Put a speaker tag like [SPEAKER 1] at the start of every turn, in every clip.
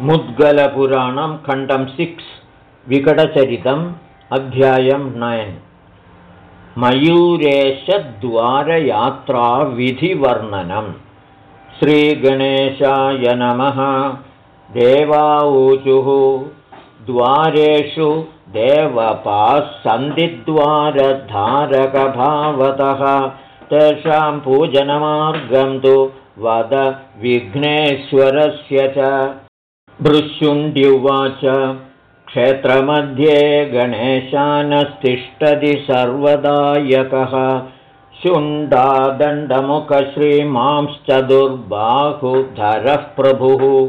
[SPEAKER 1] मुद्गलपुराणं खण्डं सिक्स् विकटचरितम् अध्यायं नयन्. मयूरेशद्वारयात्राविधिवर्णनम्। श्रीगणेशाय नमः। देवाऊचुः। द्वारेषु देवपाः सन्धिद्वारधारकभावतः। तेषां पूजनमार्गं तु वद विघ्नेश्वरस्य च भृशुण्ड्युवाच। क्षेत्रमध्ये गणेशानस्तिष्ठति सर्वदायकः। शुण्डादण्डमुखश्रीमांश्चतुर्बाहुधरः प्रभुः।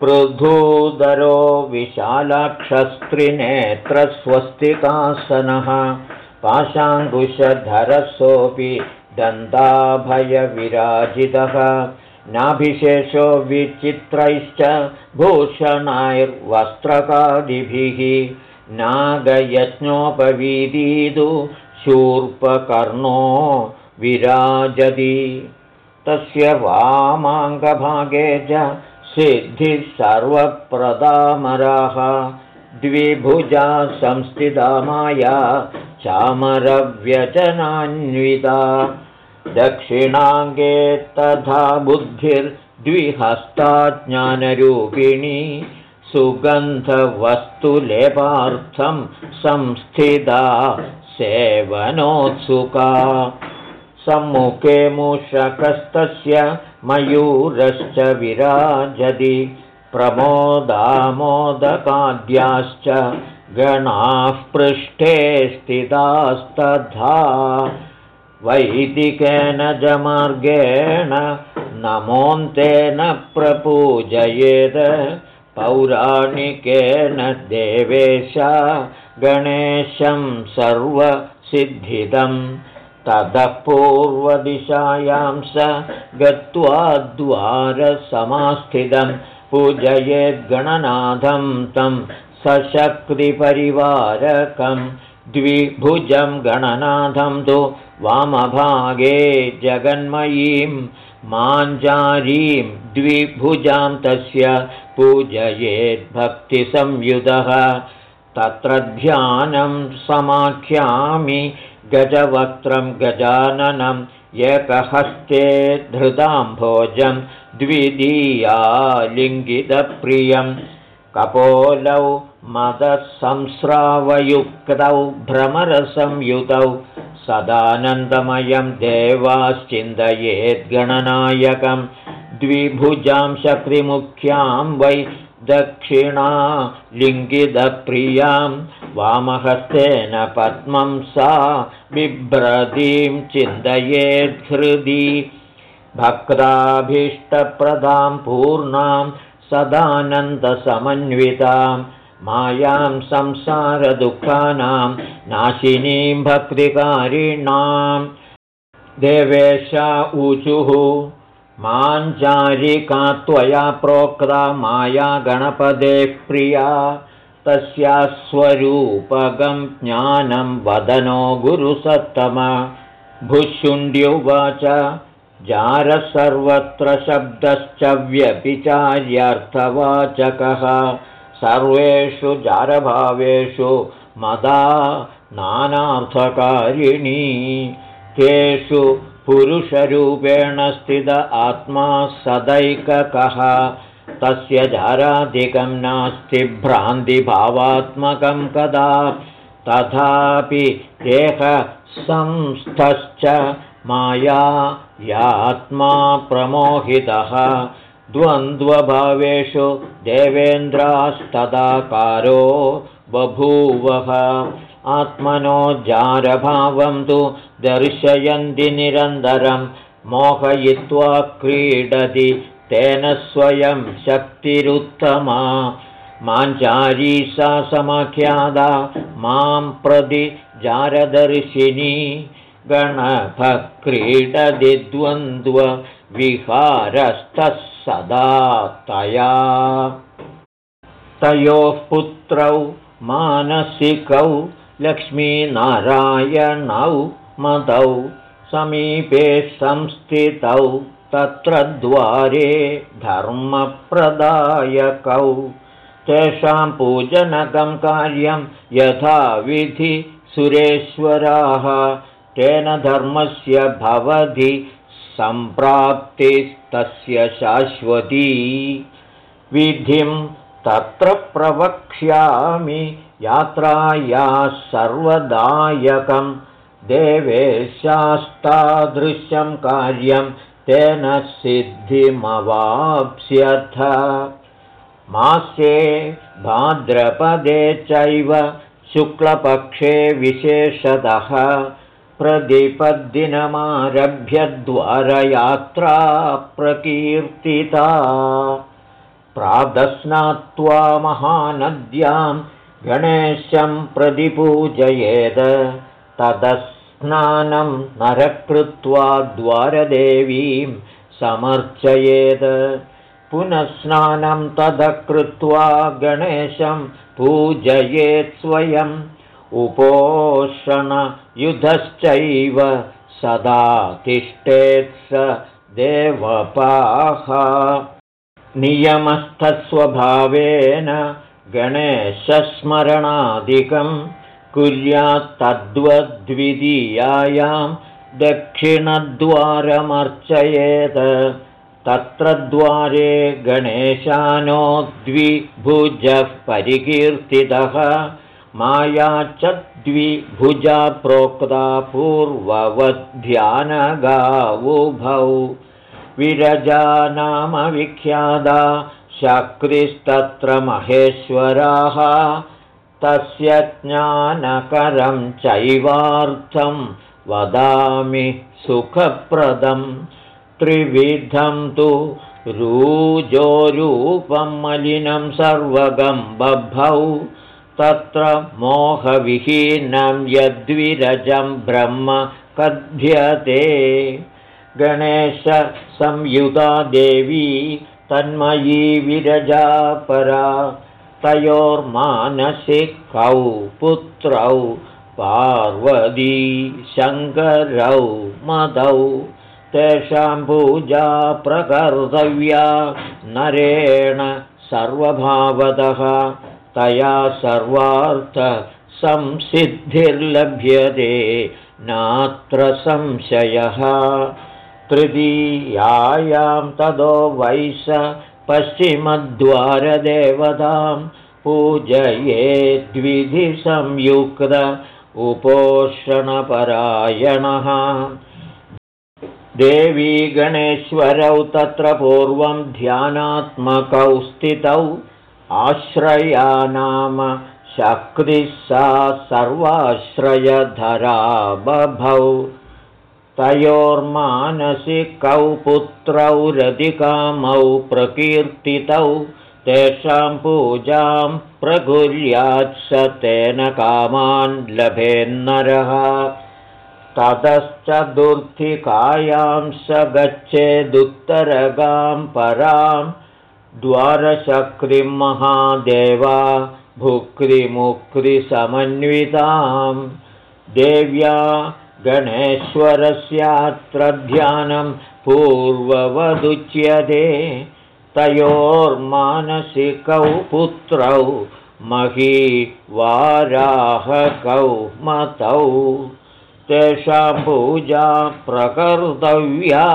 [SPEAKER 1] पृथूदरो विशालाक्षस्त्रिनेत्रस्वस्तिकासनः। पाशाङ्कुशधरसोऽपि दन्ताभयविराजितः नाभिशेषो विचित्रैश्च भूषणैर्वस्त्रकादिभिः नागयज्ञोपवीदीदु शूर्पकर्णो विराजति। तस्य वामाङ्गभागे च सिद्धिः सर्वप्रदामराः द्विभुजा संस्थिता माया चामरव्यजनान्विता दक्षिणाङ्गे तथा बुद्धिर्द्विहस्ता ज्ञानरूपिणी सुगन्धवस्तुलेपार्थं संस्थिता सेवनोत्सुका। सम्मुखे मूषकस्तस्य मयूरश्च विराजति प्रमोदामोदकाद्याश्च गणाः पृष्ठे स्थितास्तथा वैदिकेन जमार्गेण नमोन्तेन प्रपूजयेत् पौराणिकेन देवेश गणेशं सर्वसिद्धिदं ततः पूर्वदिशायां स गत्वा द्वारसमास्थितं पूजयेद्गणनाथं तं सशक्तिपरिवारकं द्विभुजं गणनाथं तु वामभागे जगन्मयीं माञ्जारीं द्विभुजां तस्य पूजयेद्भक्तिसंयुतः तत्र ध्यानं समाख्यामि गजवक्त्रं गजाननम् एकहस्ते धृताम्भोजं द्वितीयालिङ्गितप्रियं कपोलौ मदसंस्रावयुक्तौ भ्रमरसंयुतौ सदानन्दमयं देवाश्चिन्तयेद्गणनायकं द्विभुजां शक्तिमुख्यां वै दक्षिणा लिङ्गितप्रियां वामहस्तेन पद्मं सा बिभ्रतीं चिन्तयेद्हृदि भक्ताभीष्टप्रदां पूर्णां सदानन्दसमन्वितां मायां संसारदुःखानां नाशिनीं भक्तिकारिणां देवेशा ऊचुः माञ्चारिका त्वया प्रोक्ता माया गणपतेः प्रिया तस्यास्वरूपगं ज्ञानं वदनो गुरुसत्तम। भुशुण्ड्युवाच जार सर्वत्र शब्दश्च व्यपिचार्यर्थवाचकः सर्वेषु जारभावेषु मदा नानार्थकारिणी। तेषु पुरुषरूपेण स्थित आत्मा सदैककः। तस्य जाराधिकं नास्ति भ्रान्तिभावात्मकं कदा। तथापि देहसंस्थश्च माया यात्मा प्रमोहितः। द्वन्द्वभावेषु देवेन्द्रास्तदाकारो बभूवः। आत्मनो जारभावं तु दर्शयन्ति निरन्तरं मोहयित्वा क्रीडति तेन स्वयं शक्तिरुत्तमा। माञ्चारी सा समाख्यादा मां प्रति जारदर्शिनी गणभक्रीडदिद्वन्द्वविहारस्तः सदा तया। तयोः पुत्रौ मानसिकौ लक्ष्मीनारायणौ मदौ समीपे संस्थितौ तत्र द्वारे धर्मप्रदायकौ। तेषां पूजनकं कार्यं यथाविधि सुरेश्वराः तेन धर्मस्य भवति सम्प्राप्तिस्तस्य शाश्वती। विधिं तत्र प्रवक्ष्यामि यात्रायाः सर्वदायकं देवेशास्तादृशं कार्यं तेन सिद्धिमवाप्स्यथ। मास्ये भाद्रपदे चैव शुक्लपक्षे विशेषतः प्रदीपद्दिनमारभ्य द्वारयात्रा प्रकीर्तिता प्रातस्नात्वा महानद्यां गणेशं प्रतिपूजयेत् ततस्नानं नरकृत्वा द्वारदेवीं समर्चयेत् पुनः स्नानं कृत्वा गणेशं पूजयेत् स्वयम् उपोषणयुधश्चैव सदा तिष्ठेत्स देवपाः। नियमस्थस्वभावेन गणेशस्मरणादिकं कुर्यात्तद्वद्वितीयायां दक्षिणद्वारमर्चयेत्। तत्र द्वारे गणेशानो द्विभुजः परिकीर्तितः माया च द्विभुजा प्रोक्ता पूर्ववध्यानगावुभौ विरजा नाम विख्यादा शक्तिस्तत्र महेश्वराः तस्य ज्ञानकरं चैवार्थं वदामि सुखप्रदम् त्रिविधं तु रूजोरूपं मलिनं सर्वगं बभौ तत्र मोहविहीनं यद्विरजं ब्रह्म कथ्यते। गणेशसंयुता देवी तन्मयी विरजा परा तयोर्मानसिकौ पुत्रौ पार्वती शङ्करौ मदौ। तेषां पूजा प्रकर्तव्या नरेण सर्वभावतः तया सर्वार्थसंसिद्धिर्लभ्यते नात्र संशयः। तृतीयायां तदो वैश पश्चिमद्वारदेवतां पूजयेद्विधिसंयुक्त उपोषणपरायणः। देवी गणेश्वरौ तत्र पूर्वं ध्यानात्मकौ स्थितौ आश्रया नाम शक्तिः सा सर्वाश्रयधरा बभौ तयोर्मानसिकौ पुत्रौ रतिकामौ प्रकीर्तितौ। तेषां पूजां प्रकुर्यात्स तेन कामान् लभेन्नरः। ततश्चतुर्थिकायां स गच्छेदुत्तरगां परां द्वारशक्तिं महादेवा भुक्तिमुक्तिसमन्वितां देव्या गणेश्वरस्यात्र ध्यानं पूर्ववदुच्यते तयोर्मानसिकौ पुत्रौ मही वाराहकौ मतौ तेषां पूजा प्रकर्तव्या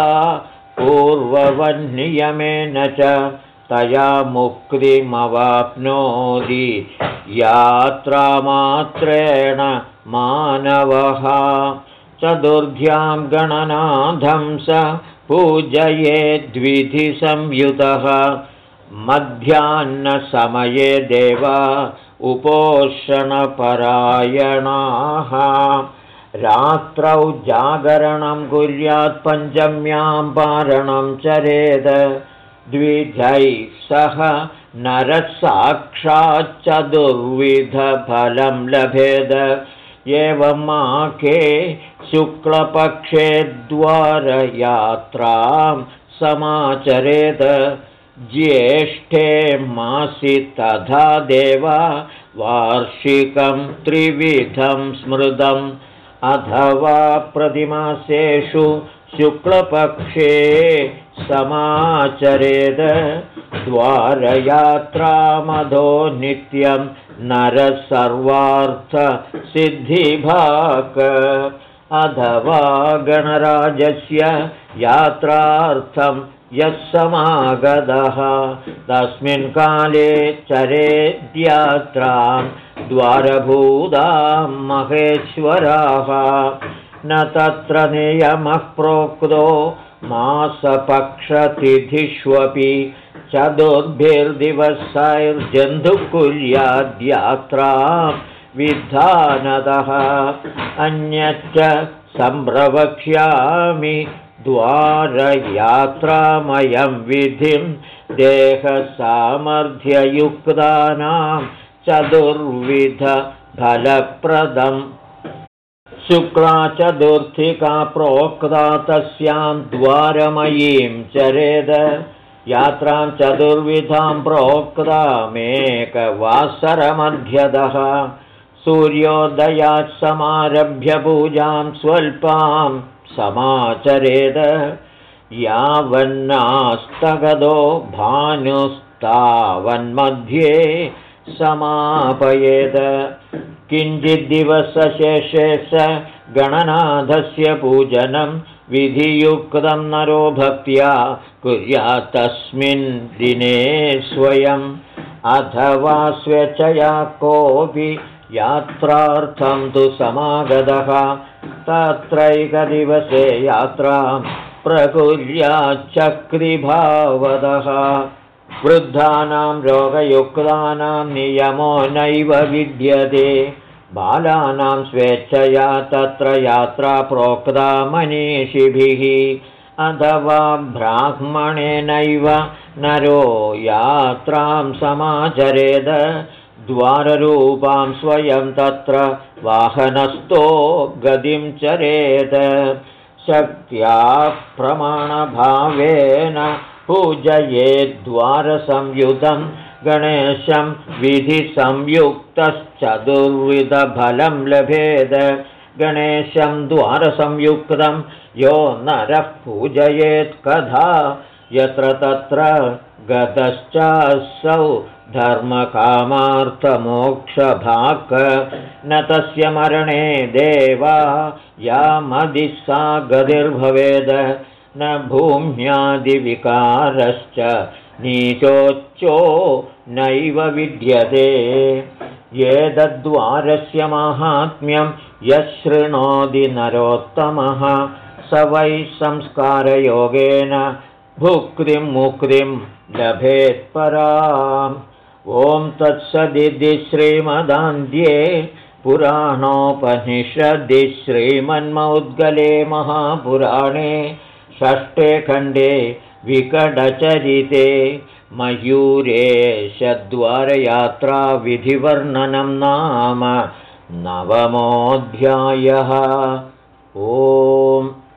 [SPEAKER 1] पूर्ववन्नियमेन च तया मुक्तिमवाप्नोति यात्रामात्रेण मानवः चतुर्ध्यां गणनाथं स पूजयेद्विधिसंयुतः मध्याह्नसमये देवा उपोषणपरायणाः। रात्रौ जागरणं कुर्यात् पञ्चम्यां पारणं चरेद द्विजैः सह नरसाक्षाच्चतुर्विधफलं लभेद। एवं माके शुक्लपक्षे द्वारयात्रां समाचरेद ज्येष्ठे मासि तथा देवा वार्षिकं त्रिविधं स्मृतम्। अथवा प्रतिमासेषु शुक्लपक्षे समाचरेद द्वारयात्रामधो नित्यं नरसर्वार्थसिद्धिभाक्। अथवा गणराजस्य यात्रार्थं यः समागतः। तस्मिन् काले चरेद्यात्रां द्वारभूतां महेश्वराः न तत्र नियमः प्रोक्तो मासपक्षतिथिष्वपि चतुर्भिर्दिवसैर्जन्तुकुल्याद्यात्रां विधानतः अन्यच्च सम्प्रवक्ष्यामि द्वारयात्रामयं विधिं देहसामर्थ्ययुक्तानां चतुर्विधफलप्रदम् शुक्ला चतुर्थिका प्रोक्ता तस्यां द्वारमयीं चरेद। यात्रां चतुर्विधां प्रोक्तामेकवासरमध्यदः। सूर्योदयात् समारभ्य पूजां स्वल्पां समाचरेद। यावन्नास्तगदो भानुस्तावन्मध्ये समापयेद किञ्चिद्दिवसशेषे स गणनाथस्य पूजनं विधियुक्तं नरो भक्त्या कुर्यात् तस्मिन् दिने स्वयम्। अथवा स्वेच्छया कोऽपि यात्रार्थं तु समागतः। तत्रैकदिवसे यात्रां प्रकुर्याच्चक्रिभावदः वृद्धानां रोगयुक्तानां नियमो नैव विद्यते। बालानां स्वेच्छया तत्र यात्रा प्रोक्ता मनीषिभिः। अथवा ब्राह्मणेनैव नरो यात्रां समाचरेद। द्वाररूपां स्वयं तत्र वाहनस्थो गतिं चरेत। शक्त्या प्रमाणभावेन पूजयेद्वारसंयुतं गणेशं विधिसंयुक्तश्चतुर्विधफलं लभेद। गणेशं द्वारसंयुक्तं यो नरः पूजयेत् कथा। यत्र तत्र गतश्चासौ धर्मकामार्थमोक्षभाक्। न तस्य मरणे देवा या मदिः गतिर्भवेद न भूम्यादिविकारश्च नीचोच्चो नैव विद्यते। एतद्वारस्य माहात्म्यं यशृणोति नरोत्तमः। स वै संस्कारयोगेन भुक्तिं मुक्तिं लभेत्पराम् ॐ तत्सदिति श्रीमदान्ध्ये पुराणोपनिषदि श्रीमन्मौद्गले महापुराणे षष्ठे खण्डे विकटचरिते मयूरेशद्वारयात्राविधिवर्णनं नाम नवमोऽध्यायः। ओ